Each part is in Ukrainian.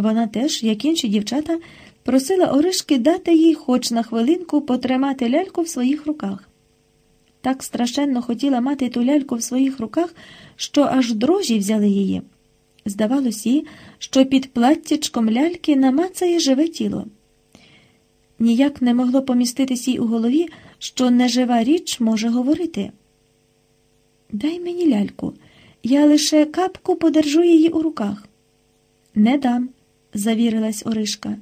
Вона теж, як інші дівчата, просила Оришки дати їй хоч на хвилинку потримати ляльку в своїх руках. Так страшенно хотіла мати ту ляльку в своїх руках, що аж дрожі взяли її. Здавалось їй, що під платтячком ляльки намацає живе тіло. Ніяк не могло поміститись їй у голові, що нежива річ може говорити. Дай мені ляльку, я лише капку подержу її у руках. Не дам, завірилась Оришка.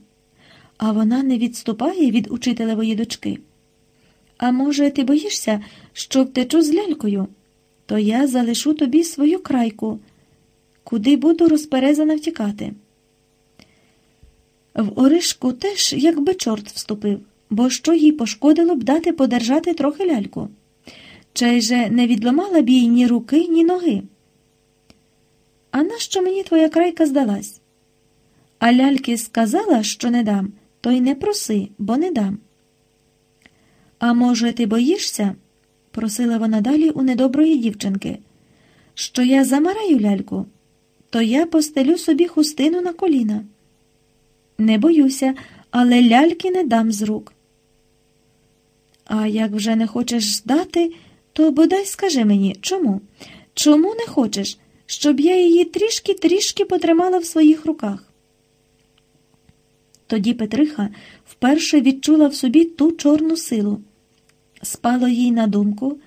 А вона не відступає від учителевої дочки. А може, ти боїшся, що втечу з лялькою? То я залишу тобі свою крайку, куди буду розперезана втікати. В Оришку теж, якби чорт вступив, бо що їй пошкодило б дати подержати трохи ляльку. Чай же не відломала б їй ні руки, ні ноги. А нащо мені твоя крайка здалась? А ляльки сказала, що не дам, то й не проси, бо не дам. А може, ти боїшся? просила вона далі у недоброї дівчинки, що я замараю ляльку, то я постелю собі хустину на коліна. Не боюся, але ляльки не дам з рук. А як вже не хочеш здати, то бодай скажи мені, чому? Чому не хочеш, щоб я її трішки-трішки потримала в своїх руках? Тоді Петриха вперше відчула в собі ту чорну силу. Спало їй на думку.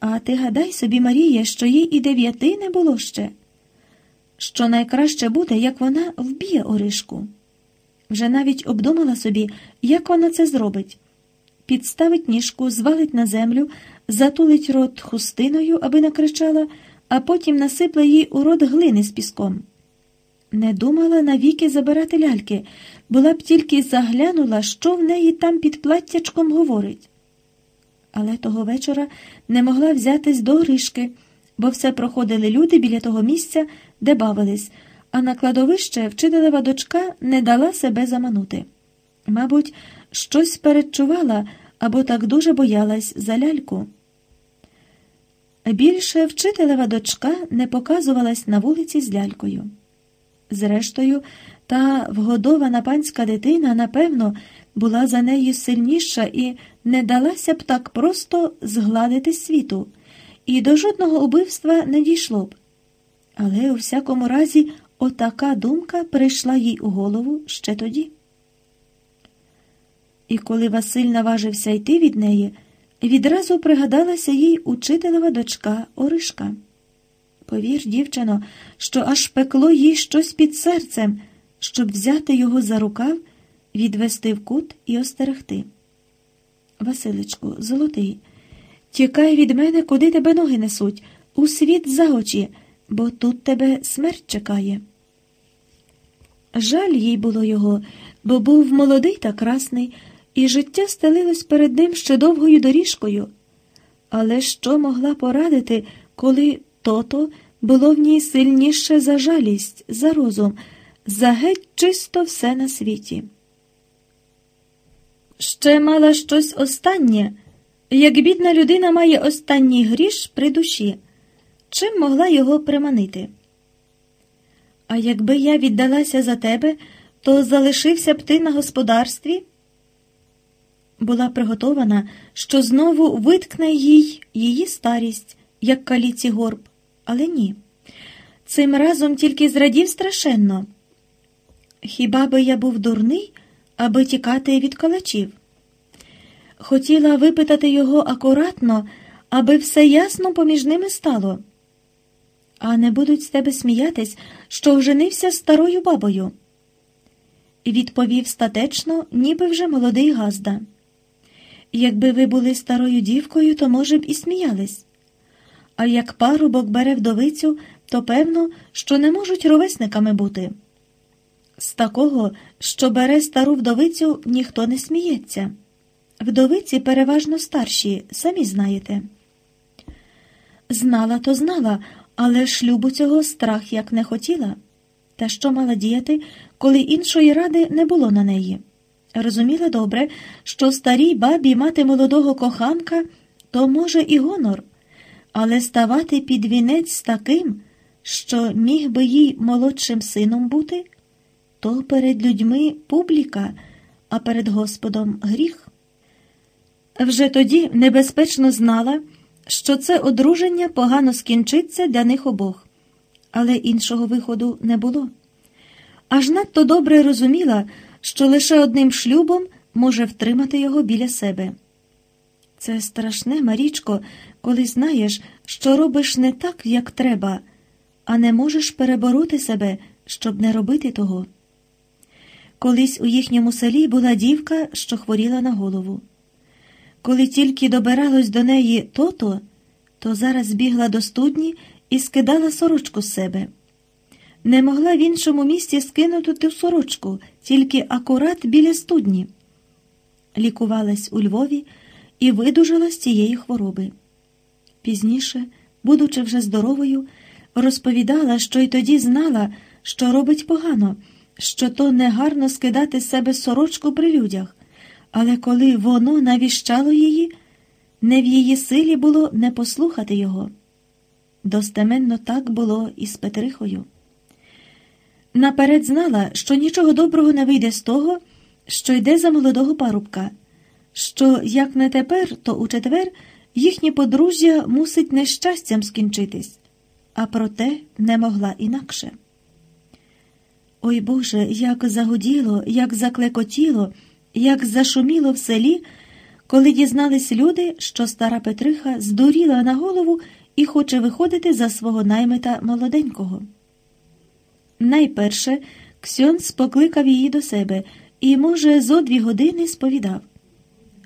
А ти гадай собі, Марія, що їй і дев'яти не було ще, що найкраще буде, як вона вб'є Оришку. Вже навіть обдумала собі, як вона це зробить. Підставить ніжку, звалить на землю, затулить рот хустиною, аби накричала, а потім насипле їй у рот глини з піском. Не думала навіки забирати ляльки, була б тільки заглянула, що в неї там під платтячком говорить. Але того вечора не могла взятись до Оришки, бо все проходили люди біля того місця, де бавились, а на кладовище вчителева дочка не дала себе заманути. Мабуть, щось передчувала або так дуже боялась за ляльку. Більше вчителева дочка не показувалась на вулиці з лялькою. Зрештою, та вгодована панська дитина, напевно, була за нею сильніша і не далася б так просто згладити світу, і до жодного убивства не дійшло б. Але у всякому разі отака думка прийшла їй у голову ще тоді. І коли Василь наважився йти від неї, відразу пригадалася їй учителева дочка Оришка. Повір, дівчино, що аж пекло їй щось під серцем, щоб взяти його за рукав, відвести в кут і остерегти. Василечку, золотий, тікай від мене, куди тебе ноги несуть, у світ за очі, бо тут тебе смерть чекає. Жаль їй було його, бо був молодий та красний, і життя стелилось перед ним ще довгою доріжкою. Але що могла порадити, коли то-то було в ній сильніше за жалість, за розум, за геть чисто все на світі? Ще мала щось останнє, як бідна людина має останній гріш при душі, чим могла його приманити. А якби я віддалася за тебе, то залишився б ти на господарстві? Була приготована, що знову виткне їй її старість, як каліці горб, але ні. Цим разом тільки зрадів страшенно. Хіба би я був дурний, аби тікати від калачів? Хотіла випитати його акуратно, аби все ясно поміж ними стало. А не будуть з тебе сміятись, що вженився старою бабою. Відповів статечно, ніби вже молодий газда. Якби ви були старою дівкою, то, може б, і сміялись. А як парубок бере вдовицю, то певно, що не можуть ровесниками бути. З такого, що бере стару вдовицю, ніхто не сміється. Вдовиці переважно старші, самі знаєте. Знала, то знала, але шлюбу цього страх як не хотіла. Та що мала діяти, коли іншої ради не було на неї? Розуміла добре, що старій бабі мати молодого коханка то може і гонор, але ставати під вінець таким, що міг би їй молодшим сином бути, то перед людьми публіка, а перед Господом гріх. Вже тоді небезпечно знала, що це одруження погано скінчиться для них обох, але іншого виходу не було. Аж надто добре розуміла, що лише одним шлюбом може втримати його біля себе. Це страшне, Марічко, коли знаєш, що робиш не так, як треба, а не можеш перебороти себе, щоб не робити того. Колись у їхньому селі була дівка, що хворіла на голову. Коли тільки добиралось до неї тото, то зараз бігла до студні і скидала сорочку з себе. Не могла в іншому місці скинути ту сорочку, тільки акурат біля студні. Лікувалась у Львові і видужала з цієї хвороби. Пізніше, будучи вже здоровою, розповідала, що й тоді знала, що робить погано, що то негарно скидати з себе сорочку при людях, але коли воно навіщало її, не в її силі було не послухати його. Достеменно так було і з Петрихою. Наперед знала, що нічого доброго не вийде з того, що йде за молодого парубка, що як не тепер, то у четвер їхнє подружжя мусить нещастям скінчитись, а проте не могла інакше. Ой Боже, як загуділо, як заклекотіло, як зашуміло в селі, коли дізнались люди, що стара Петриха здуріла на голову і хоче виходити за свого наймита молоденького. Найперше Ксьонс покликав її до себе і, може, зо дві години сповідав.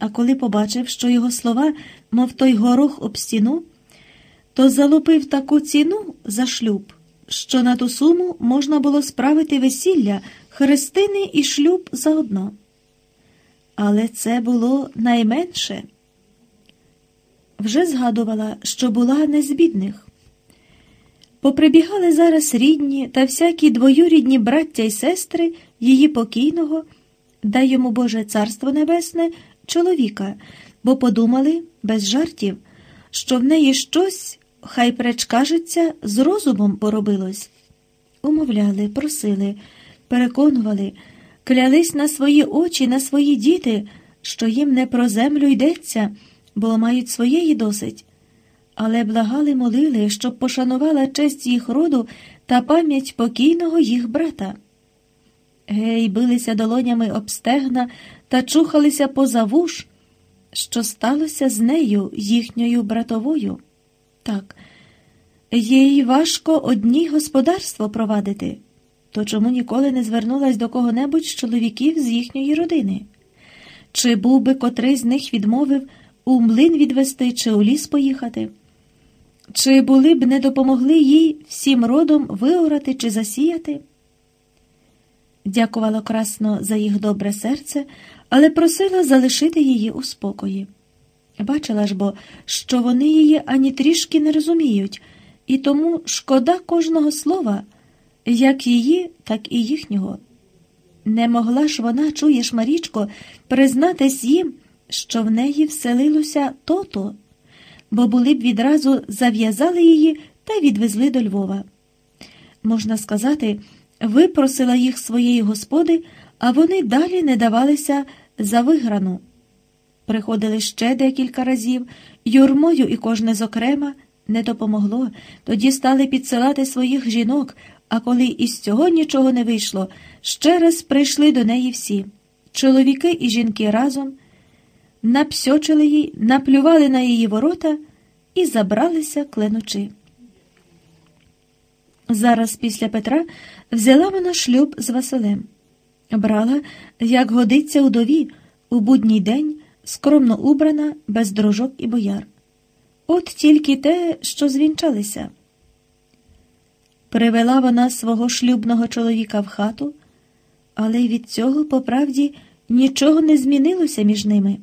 А коли побачив, що його слова, мов той горох об стіну, то залупив таку ціну за шлюб, що на ту суму можна було справити весілля, хрестини і шлюб заодно. Але це було найменше. Вже згадувала, що була не з бідних. Поприбігали зараз рідні та всякі двоюрідні браття й сестри її покійного, дай йому Боже Царство Небесне, чоловіка, бо подумали, без жартів, що в неї щось, хай преч кажеться, з розумом поробилось. Умовляли, просили, переконували, клялись на свої очі, на свої діти, що їм не про землю йдеться, бо мають своєї досить але благали молили, щоб пошанувала честь їх роду та пам'ять покійного їх брата. Гей, билися долонями об стегна та чухалися поза вуш, що сталося з нею, їхньою братовою. Так, їй важко одній господарство провадити, то чому ніколи не звернулась до кого-небудь з чоловіків з їхньої родини? Чи був би котрий з них відмовив у млин відвести чи у ліс поїхати? Чи були б не допомогли їй всім родом виорати чи засіяти? Дякувала красно за їх добре серце, але просила залишити її у спокої. Бачила ж бо, що вони її ані трішки не розуміють, і тому шкода кожного слова, як її, так і їхнього. Не могла ж вона, чуєш, Марічко, признатись їм, що в неї вселилося то-то бо були б відразу зав'язали її та відвезли до Львова. Можна сказати, випросила їх своєї господи, а вони далі не давалися за виграну. Приходили ще декілька разів, юрмою і кожне зокрема не допомогло, тоді стали підсилати своїх жінок, а коли із цього нічого не вийшло, ще раз прийшли до неї всі. Чоловіки і жінки разом. Напсьочили їй, наплювали на її ворота і забралися кленучи. Зараз після Петра взяла вона шлюб з Василем, брала, як годиться удові, у будній день, скромно убрана, без дрожок і бояр. От тільки те, що звінчалися. Привела вона свого шлюбного чоловіка в хату, але від цього, по правді, нічого не змінилося між ними.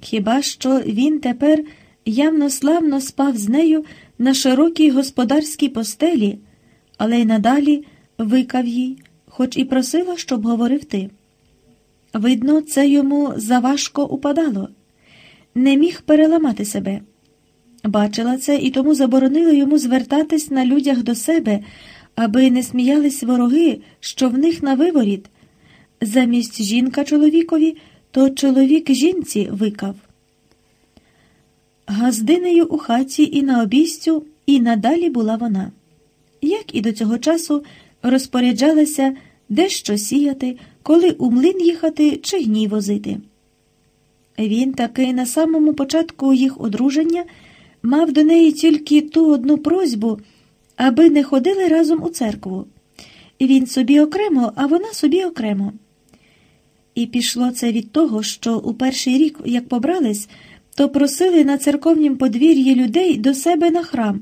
Хіба що він тепер явно славно спав з нею на широкій господарській постелі, але й надалі викав їй, хоч і просила, щоб говорив ти. Видно, це йому заважко упадало, не міг переламати себе. Бачила це і тому заборонила йому звертатись на людях до себе, аби не сміялись вороги, що в них на виворіт. Замість жінка чоловікові, то чоловік жінці викав. Газдинею у хаті і на обійстю, і надалі була вона. Як і до цього часу розпоряджалася де що сіяти, коли у млин їхати чи гній возити. Він таки на самому початку їх одруження мав до неї тільки ту одну просьбу, аби не ходили разом у церкву. Він собі окремо, а вона собі окремо. І пішло це від того, що у перший рік, як побрались, то просили на церковнім подвір'ї людей до себе на храм,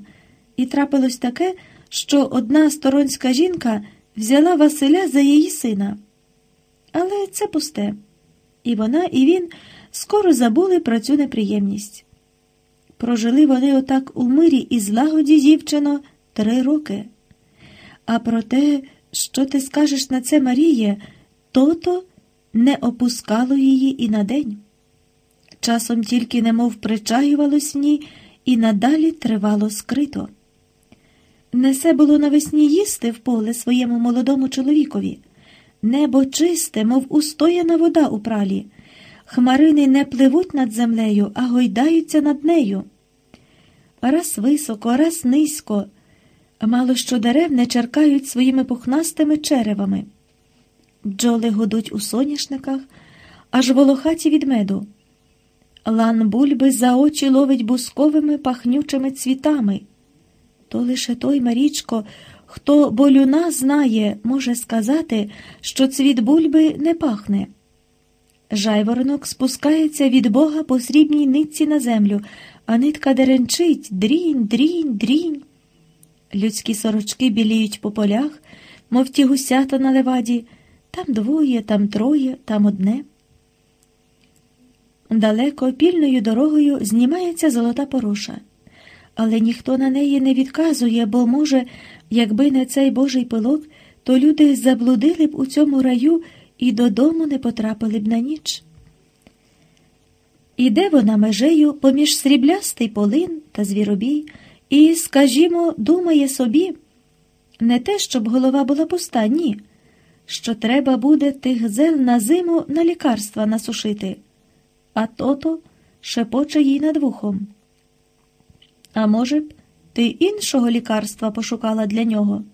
і трапилось таке, що одна сторонська жінка взяла Василя за її сина. Але це пусте. І вона, і він скоро забули про цю неприємність. Прожили вони отак у мирі і злагоді, дівчино, три роки. А про те, що ти скажеш на це Маріє, то-то не опускало її і на день. Часом тільки немов причаювалось в ній і надалі тривало скрито. Несе було навесні їсти в поле своєму молодому чоловікові. Небо чисте, мов устояна вода у пралі. Хмарини не пливуть над землею, а гойдаються над нею. Раз високо, раз низько, мало що дерев не черкають своїми пухнастими черевами. Бджоли гудуть у соняшниках, аж волохаті від меду. Лан бульби за очі ловить бусковими пахнючими цвітами. То лише той Марічко, хто болюна знає, може сказати, що цвіт бульби не пахне. Жайворонок спускається від Бога по срібній нитці на землю, а нитка деренчить дрінь, дрінь, дрінь. Людські сорочки біліють по полях, мов ті гусята на леваді, там двоє, там троє, там одне. Далеко пільною дорогою знімається золота пороша, але ніхто на неї не відказує, бо, може, якби не цей божий пилок, то люди заблудили б у цьому раю і додому не потрапили б на ніч. Іде вона межею поміж сріблястий полин та звіробій, і, скажімо, думає собі не те, щоб голова була пуста, ні, що треба буде тих зел на зиму на лікарства насушити, а то-то шепоче їй над вухом. А може б, ти іншого лікарства пошукала для нього?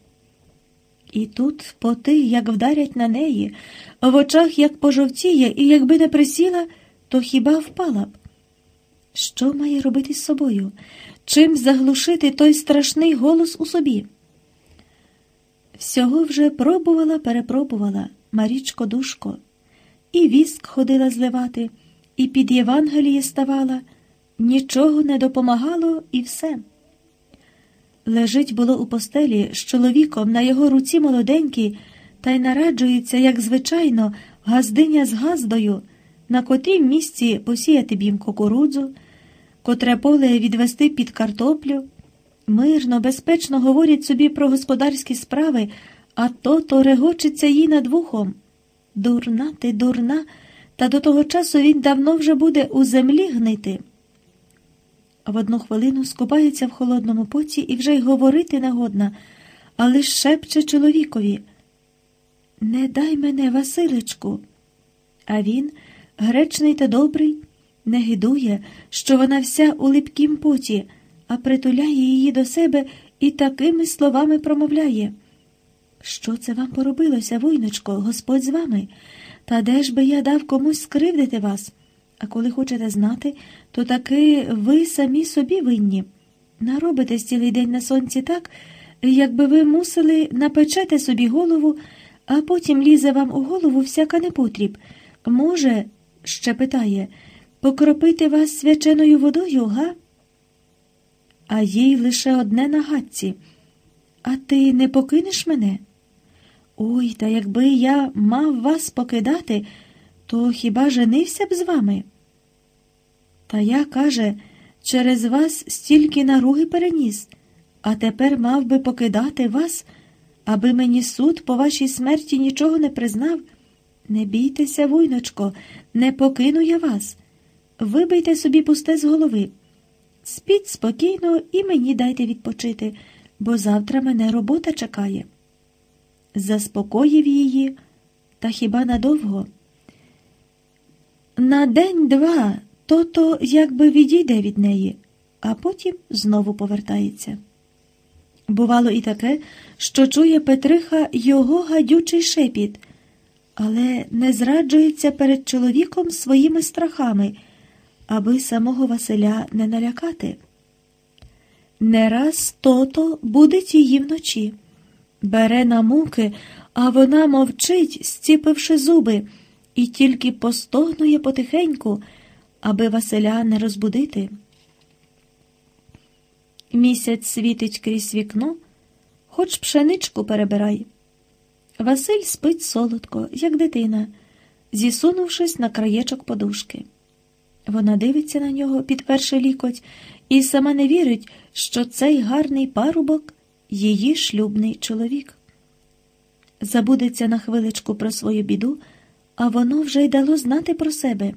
І тут поти, як вдарять на неї, в очах як пожовтіє, і якби не присіла, то хіба впала б? Що має робити з собою? Чим заглушити той страшний голос у собі? Всього вже пробувала, перепробувала Марічко душко, і віск ходила зливати, і під Євангеліє ставала, нічого не допомагало і все. Лежить було у постелі з чоловіком на його руці молоденький, та й нараджується, як звичайно, газдиня з газдою, на котрім місці посіяти б їм кукурудзу, котре поле відвести під картоплю. Мирно, безпечно говорять собі про господарські справи, а то то регочеться їй над вухом. Дурна ти, дурна, та до того часу він давно вже буде у землі гнити в одну хвилину скупається в холодному поті і вже й говорити негодна, а лиш шепче чоловікові. Не дай мене, Василечку. А він, гречний та добрий, не гидує, що вона вся у липкім поті, а притуляє її до себе і такими словами промовляє. Що це вам поробилося, войночко, Господь з вами? Та де ж би я дав комусь скривдити вас? А коли хочете знати, то таки ви самі собі винні. Наробите цілий день на сонці так, якби ви мусили напечете собі голову, а потім лізе вам у голову всяка непотріб. Може, ще питає, покропити вас свяченою водою, га? А їй лише одне на гадці. А ти не покинеш мене? Ой, та якби я мав вас покидати то хіба женився б з вами? Та я, каже, через вас стільки наруги переніс, а тепер мав би покидати вас, аби мені суд по вашій смерті нічого не признав. Не бійтеся, вуйночко, не покину я вас. Вибийте собі пусте з голови. Спіть спокійно і мені дайте відпочити. бо завтра мене робота чекає. Заспокоїв її, та хіба надовго? На день-два то-то якби відійде від неї, а потім знову повертається. Бувало і таке, що чує Петриха його гадючий шепіт, але не зраджується перед чоловіком своїми страхами, аби самого Василя не налякати. Не раз то-то будить її вночі, бере на муки, а вона мовчить, зціпивши зуби, і тільки постогнує потихеньку, аби Василя не розбудити. Місяць світить крізь вікно, хоч пшеничку перебирай. Василь спить солодко, як дитина, зісунувшись на краєчок подушки. Вона дивиться на нього, підперши лікоть, і сама не вірить, що цей гарний парубок її шлюбний чоловік. Забудеться на хвиличку про свою біду, а воно вже й дало знати про себе.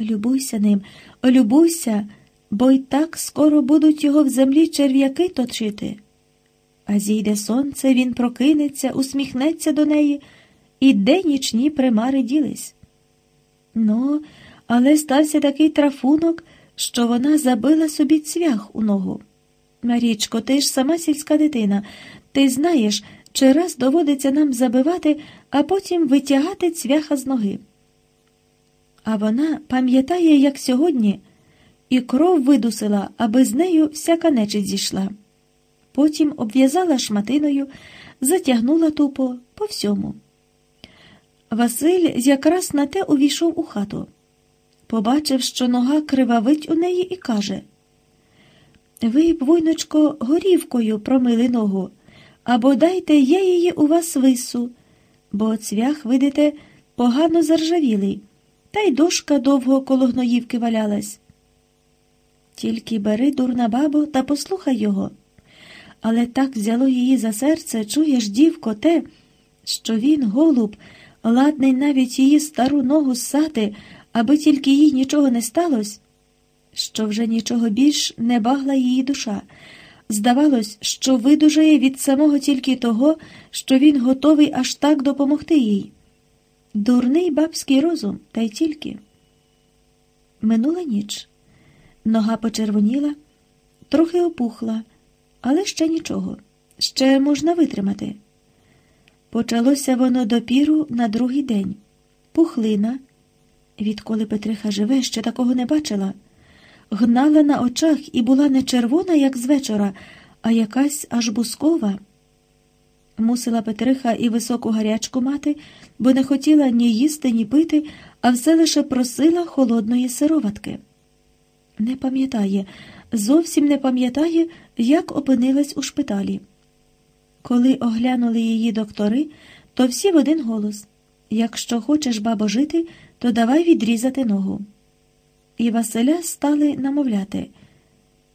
Любуйся ним, любуйся, бо й так скоро будуть його в землі черв'яки точити. А зійде сонце, він прокинеться, усміхнеться до неї, і де нічні примари ділись. Ну, але стався такий трафунок, що вона забила собі цвях у ногу. Марічко, ти ж сама сільська дитина, ти знаєш, чи раз доводиться нам забивати, а потім витягати цвяха з ноги. А вона пам'ятає, як сьогодні, і кров видусила, аби з нею всяка нечисть зійшла. Потім обв'язала шматиною, затягнула тупо по всьому. Василь якраз на те увійшов у хату. Побачив, що нога кривавить у неї, і каже Ви войночко, горівкою промили ногу, або дайте я її у вас вису, бо цвях, видите, погано заржавілий, та й дошка довго коло гноївки валялась. Тільки бери, дурна бабо, та послухай його. Але так взяло її за серце, чуєш, дівко, те, що він, голуб, ладний навіть її стару ногу ссати, аби тільки їй нічого не сталося, що вже нічого більш не багла її душа. Здавалось, що видужає від самого тільки того, що він готовий аж так допомогти їй. Дурний бабський розум, та й тільки. Минула ніч. Нога почервоніла, трохи опухла, але ще нічого, ще можна витримати. Почалося воно допіру на другий день. Пухлина, відколи Петриха живе, ще такого не бачила, гнала на очах і була не червона, як з вечора, а якась аж бускова. Мусила Петриха і високу гарячку мати, бо не хотіла ні їсти, ні пити, а все лише просила холодної сироватки. Не пам'ятає, зовсім не пам'ятає, як опинилась у шпиталі. Коли оглянули її доктори, то всі в один голос якщо хочеш, бабо, жити, то давай відрізати ногу. І Василя стали намовляти.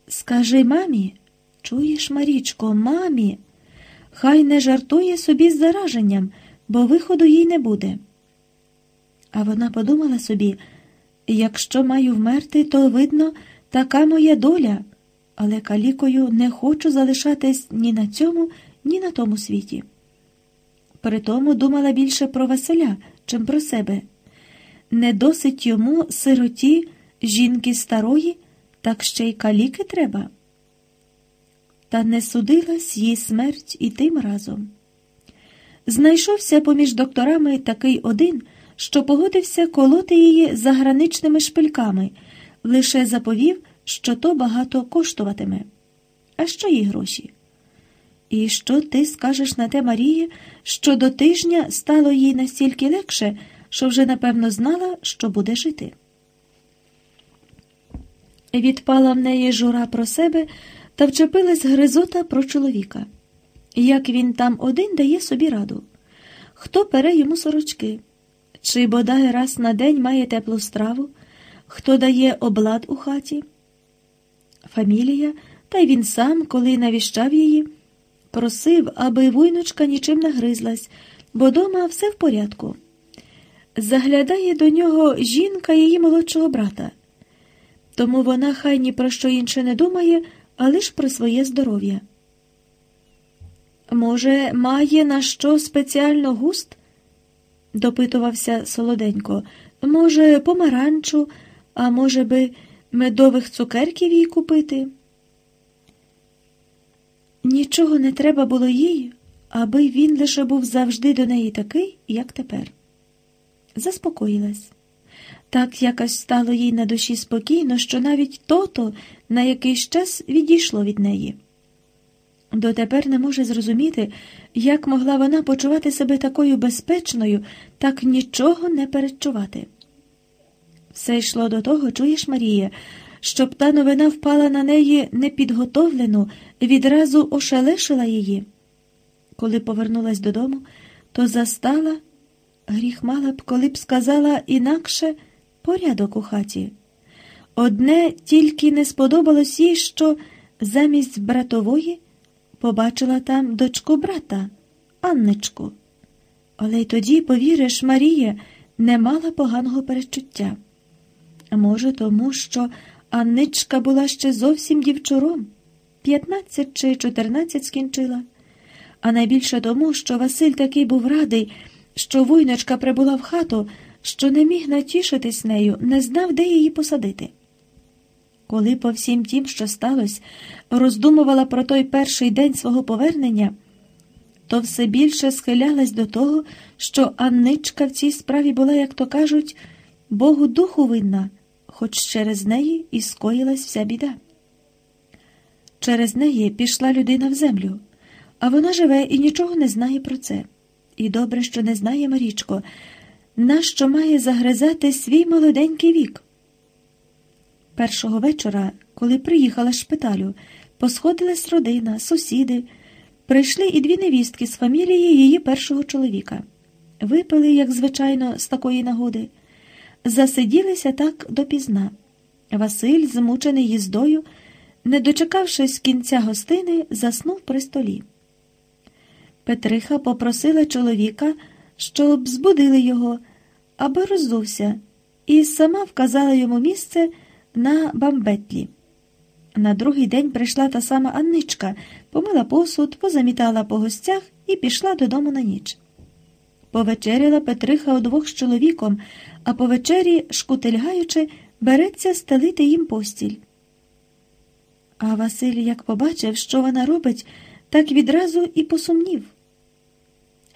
Скажи мамі, чуєш, Марічко, мамі, хай не жартує собі з зараженням, бо виходу їй не буде. А вона подумала собі якщо маю вмерти, то видно, така моя доля, але калікою не хочу залишатись ні на цьому, ні на тому світі. Притому думала більше про Василя, чим про себе. Не досить йому сироті жінки старої, так ще й каліки треба. Та не судилась їй смерть і тим разом. Знайшовся поміж докторами такий один, що погодився колоти її заграничними шпильками, лише заповів, що то багато коштуватиме. А що їй гроші? І що ти скажеш на те Марії, що до тижня стало їй настільки легше, що вже напевно знала, що буде жити? Відпала в неї жура про себе та вчепилась гризота про чоловіка. Як він там один дає собі раду, хто пере йому сорочки, чи бодай раз на день має теплу страву, хто дає облад у хаті. Фамілія, та й він сам, коли навіщав її, просив, аби войночка нічим не гризлась, бо дома все в порядку. Заглядає до нього жінка її молодшого брата. Тому вона хай ні про що інше не думає, а лиш про своє здоров'я. Може, має на що спеціально густ? допитувався солоденько. Може, помаранчу, а може би, медових цукерків їй купити? Нічого не треба було їй, аби він лише був завжди до неї такий, як тепер. Заспокоїлась. Так якось стало їй на душі спокійно, що навіть тото на якийсь час відійшло від неї. Дотепер не може зрозуміти, як могла вона почувати себе такою безпечною, так нічого не передчувати. Все йшло до того, чуєш, Марія, щоб та новина впала на неї непідготовлену, відразу ошелешила її. Коли повернулась додому, то застала, гріх мала б, коли б сказала інакше порядок у хаті. Одне тільки не сподобалось їй, що замість братової побачила там дочку брата, Анничку. Але й тоді, повіриш, Марія не мала поганого перечуття. Може, тому що Анничка була ще зовсім дівчуром, 15 чи 14 скінчила, а найбільше тому, що Василь такий був радий, що вуйночка прибула в хату, що не міг натішитись нею, не знав, де її посадити. Коли по всім тім, що сталося, роздумувала про той перший день свого повернення, то все більше схилялась до того, що Анничка в цій справі була, як то кажуть, Богу духу винна, хоч через неї і скоїлась вся біда. Через неї пішла людина в землю, а вона живе і нічого не знає про це. І добре, що не знає Марічко, нащо має загризати свій молоденький вік. Першого вечора, коли приїхала з шпиталю, посходилась родина, сусіди, прийшли і дві невістки з фамілії її першого чоловіка. Випили, як звичайно, з такої нагоди, засиділися так допізна. Василь, змучений їздою, не дочекавшись кінця гостини, заснув при столі. Петриха попросила чоловіка, щоб збудили його, аби роззувся, і сама вказала йому місце на бамбетлі. На другий день прийшла та сама Анничка, помила посуд, позамітала по гостях і пішла додому на ніч. Повечеряла Петриха удвох з чоловіком, а по вечері, шкутильгаючи, береться стелити їм постіль. А Василь, як побачив, що вона робить, так відразу і посумнів.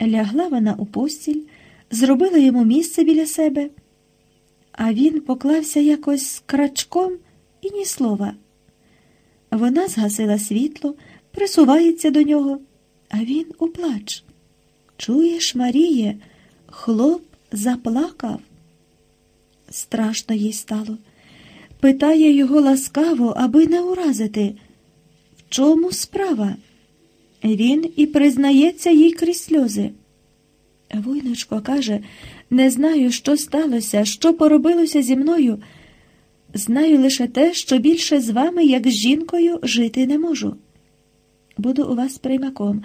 Лягла вона у постіль, зробила йому місце біля себе, а він поклався якось крачком і ні слова. Вона згасила світло, присувається до нього, а він уплач. Чуєш, Маріє, хлоп заплакав. Страшно їй стало. Питає його ласкаво, аби не уразити. В чому справа? Він і признається їй крізь сльози. Войночко каже, не знаю, що сталося, що поробилося зі мною. Знаю лише те, що більше з вами, як з жінкою, жити не можу. Буду у вас приймаком,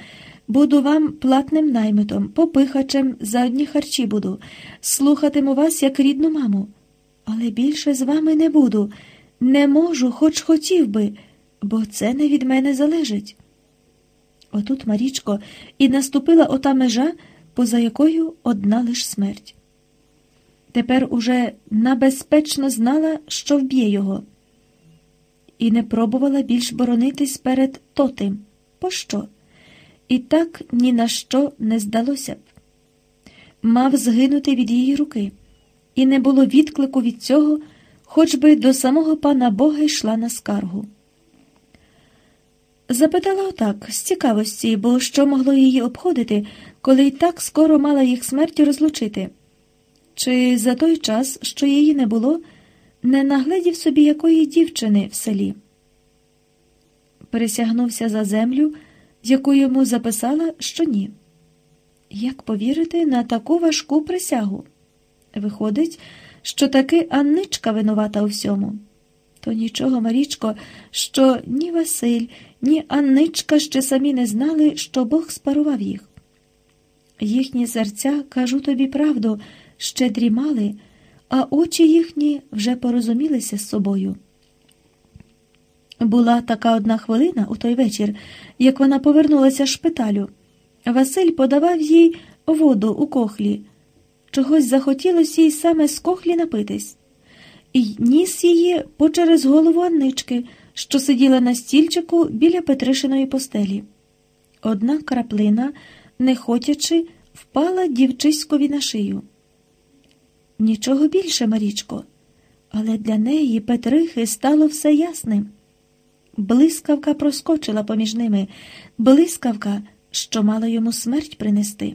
буду вам платним наймитом, попихачем за одні харчі буду, слухатиму вас як рідну маму. Але більше з вами не буду, не можу, хоч хотів би, бо це не від мене залежить. Отут, Марічко, і наступила ота межа, поза якою одна лиш смерть. Тепер уже набезпечно знала, що вб'є його, і не пробувала більш боронитись перед тотим. Пощо? І так ні на що не здалося б. Мав згинути від її руки, і не було відклику від цього, хоч би до самого пана Бога йшла на скаргу. Запитала отак, з цікавості, бо що могло її обходити, коли й так скоро мала їх смертю розлучити. Чи за той час, що її не було, не нагледів собі якої дівчини в селі? Пересягнувся за землю, яку йому записала, що ні. Як повірити на таку важку присягу? Виходить, що таки Анничка винувата у всьому. То нічого, Марічко, що ні Василь, ні Анничка ще самі не знали, що Бог спарував їх. Їхні серця, кажу тобі правду, ще дрімали, а очі їхні вже порозумілися з собою. Була така одна хвилина у той вечір, як вона повернулася з шпиталю. Василь подавав їй воду у кохлі. Чогось захотілося їй саме з кохлі напитись, і ніс її почерез голову Аннички, що сиділа на стільчику біля Петришиної постелі. Одна краплина, не хотячи, впала дівчиськові на шию. Нічого більше, Марічко, але для неї Петрихи стало все ясним. Блискавка проскочила поміж ними, блискавка, що мала йому смерть принести.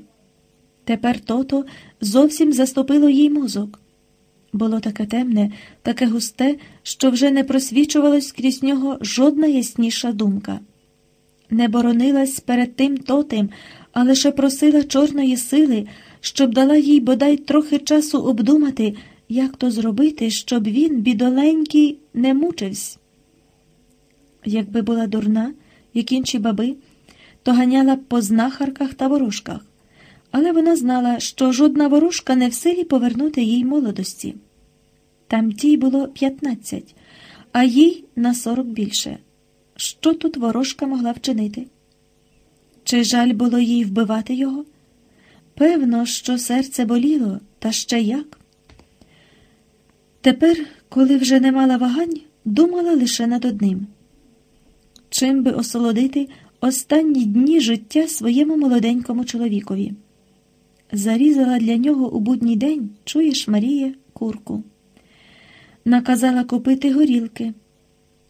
Тепер тото зовсім заступило їй мозок. Було таке темне, таке густе, що вже не просвічувалась крізь нього жодна ясніша думка. Не боронилась перед тим тотим, а лише просила чорної сили, щоб дала їй бодай трохи часу обдумати, як то зробити, щоб він, бідоленький, не мучився. Якби була дурна, як інші баби, то ганяла б по знахарках та ворожках, але вона знала, що жодна ворожка не в силі повернути їй молодості. Там тій було п'ятнадцять, а їй на сорок більше. Що тут ворожка могла вчинити? Чи жаль було їй вбивати його? Певно, що серце боліло, та ще як. Тепер, коли вже не мала вагань, думала лише над одним чим би осолодити останні дні життя своєму молоденькому чоловікові. Зарізала для нього у будній день, чуєш, Марія, курку. Наказала купити горілки,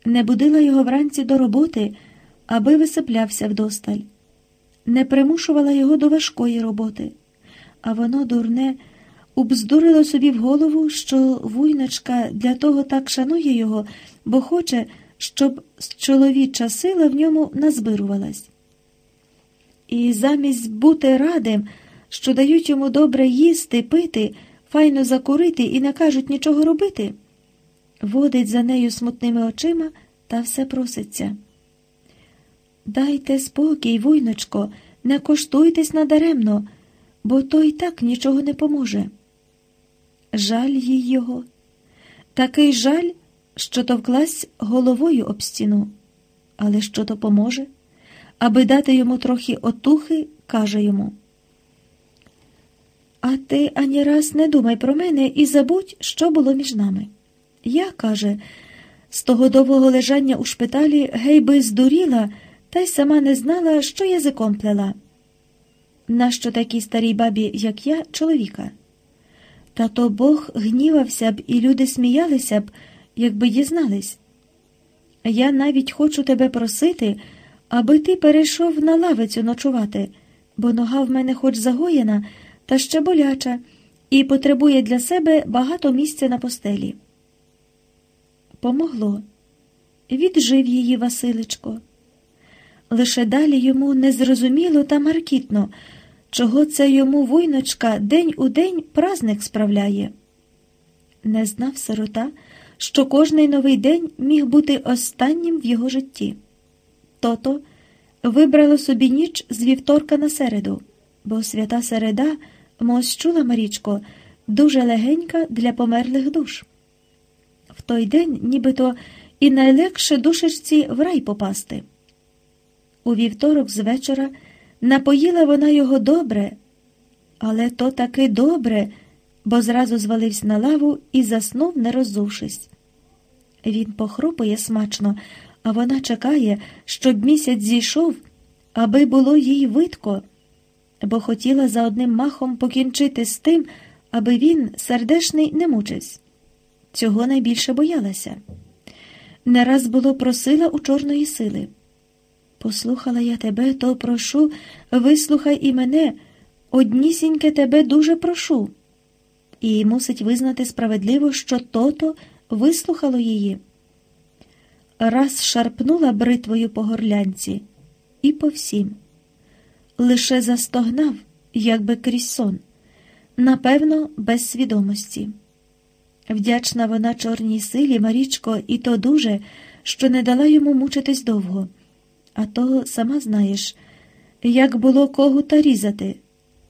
не будила його вранці до роботи, аби висиплявся вдосталь, не примушувала його до важкої роботи, а воно, дурне, убздурило собі в голову, що вуйночка для того так шанує його, бо хоче щоб чоловіча сила в ньому назбирувалась. І замість бути радим, що дають йому добре їсти, пити, файно закурити і не кажуть нічого робити, водить за нею смутними очима та все проситься. Дайте спокій, вуйночко, не коштуйтесь надаремно, бо то й так нічого не поможе. Жаль їй його. Такий жаль, що товклась головою об стіну, але що то поможе, аби дати йому трохи отухи, каже йому. А ти ані раз не думай про мене і забудь, що було між нами. Я, каже, з того довгого лежання у шпиталі гей би здуріла, та й сама не знала, що язиком плела. Нащо такій старій бабі, як я, чоловіка? Та то Бог гнівався б, і люди сміялися б якби дізнались. Я навіть хочу тебе просити, аби ти перейшов на лавицю ночувати, бо нога в мене хоч загоєна, та ще боляча, і потребує для себе багато місця на постелі. Помогло. Віджив її Василечко. Лише далі йому незрозуміло та маркітно, чого це йому войночка день у день праздник справляє. Не знав сирота, що кожний новий день міг бути останнім в його житті. Тото вибрало собі ніч з вівторка на середу, бо свята середа, мось чула Марічко, дуже легенька для померлих душ. В той день нібито і найлегше душечці в рай попасти. У вівторок з вечора напоїла вона його добре, але то таки добре бо зразу звалився на лаву і заснув, не роззувшись. Він похропує смачно, а вона чекає, щоб місяць зійшов, аби було їй видко, бо хотіла за одним махом покінчити з тим, аби він, сердешний, не мучився. Цього найбільше боялася. Не раз було просила у чорної сили. Послухала я тебе, то прошу, вислухай і мене, однісіньке тебе дуже прошу і мусить визнати справедливо, що тото вислухало її. Раз шарпнула бритвою по горлянці і по всім. Лише застогнав, якби крізь сон, напевно, без свідомості. Вдячна вона чорній силі, Марічко, і то дуже, що не дала йому мучитись довго. А то, сама знаєш, як було когута різати,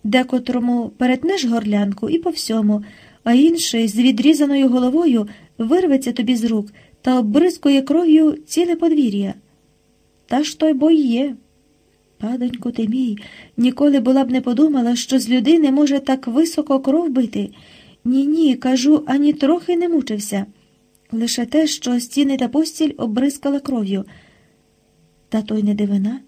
декотрому перетнеш горлянку і по всьому, а інший з відрізаною головою вирветься тобі з рук та оббризкує кров'ю ціле подвір'я. Та ж той бой є. Падоньку ти мій, ніколи була б не подумала, що з людини може так високо кров бити. Ні, ні, кажу, ані трохи не мучився. Лише те, що стіни та постіль обризкала кров'ю. Та то й не дивина.